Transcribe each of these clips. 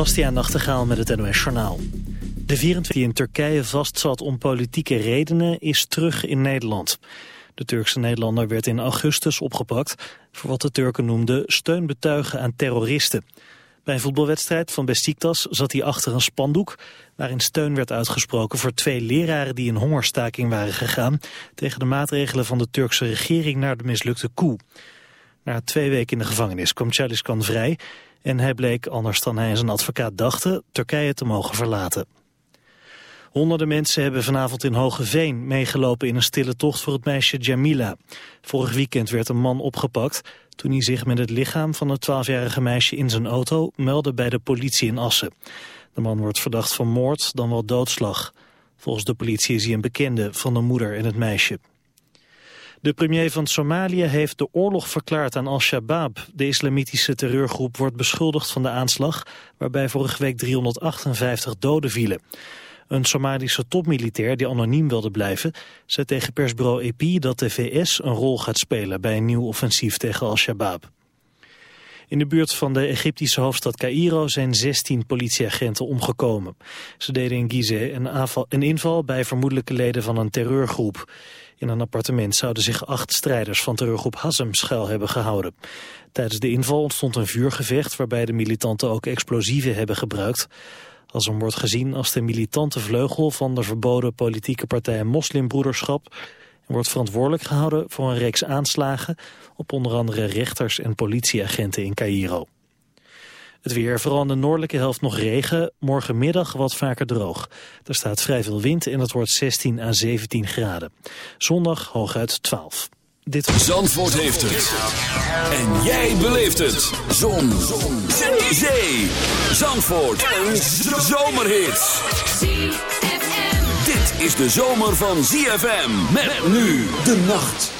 Bastiaan Nachtegaal met het NOS Journaal. De 24 die in Turkije vastzat om politieke redenen is terug in Nederland. De Turkse Nederlander werd in augustus opgepakt... voor wat de Turken noemden steunbetuigen aan terroristen. Bij een voetbalwedstrijd van Besiktas zat hij achter een spandoek... waarin steun werd uitgesproken voor twee leraren die in hongerstaking waren gegaan... tegen de maatregelen van de Turkse regering naar de mislukte coup. Na twee weken in de gevangenis kwam Chaliskan vrij... en hij bleek, anders dan hij en zijn advocaat dachten... Turkije te mogen verlaten. Honderden mensen hebben vanavond in Hogeveen meegelopen in een stille tocht voor het meisje Jamila. Vorig weekend werd een man opgepakt toen hij zich met het lichaam van het 12-jarige meisje in zijn auto meldde bij de politie in Assen. De man wordt verdacht van moord, dan wel doodslag. Volgens de politie is hij een bekende van de moeder en het meisje. De premier van Somalië heeft de oorlog verklaard aan Al-Shabaab. De islamitische terreurgroep wordt beschuldigd van de aanslag... waarbij vorige week 358 doden vielen. Een Somalische topmilitair die anoniem wilde blijven... zei tegen persbureau EP dat de VS een rol gaat spelen... bij een nieuw offensief tegen Al-Shabaab. In de buurt van de Egyptische hoofdstad Cairo zijn 16 politieagenten omgekomen. Ze deden in Gizeh een, een inval bij vermoedelijke leden van een terreurgroep. In een appartement zouden zich acht strijders van terreurgroep Hassem schuil hebben gehouden. Tijdens de inval ontstond een vuurgevecht waarbij de militanten ook explosieven hebben gebruikt. Als wordt gezien als de militante vleugel van de verboden politieke partij Moslimbroederschap en wordt verantwoordelijk gehouden voor een reeks aanslagen op onder andere rechters en politieagenten in Cairo. Het weer, vooral in de noordelijke helft nog regen, morgenmiddag wat vaker droog. Er staat vrij veel wind en het wordt 16 à 17 graden. Zondag hooguit 12. Dit... Zandvoort heeft het. En jij beleeft het. Zon. Zon. Zee. Zee. Zandvoort. Een zomerhit. Dit is de zomer van ZFM. Met nu de nacht.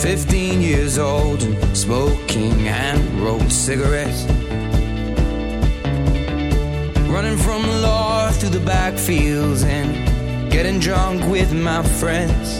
15 years old and smoking and rolled cigarettes. Running from the law through the back fields and getting drunk with my friends.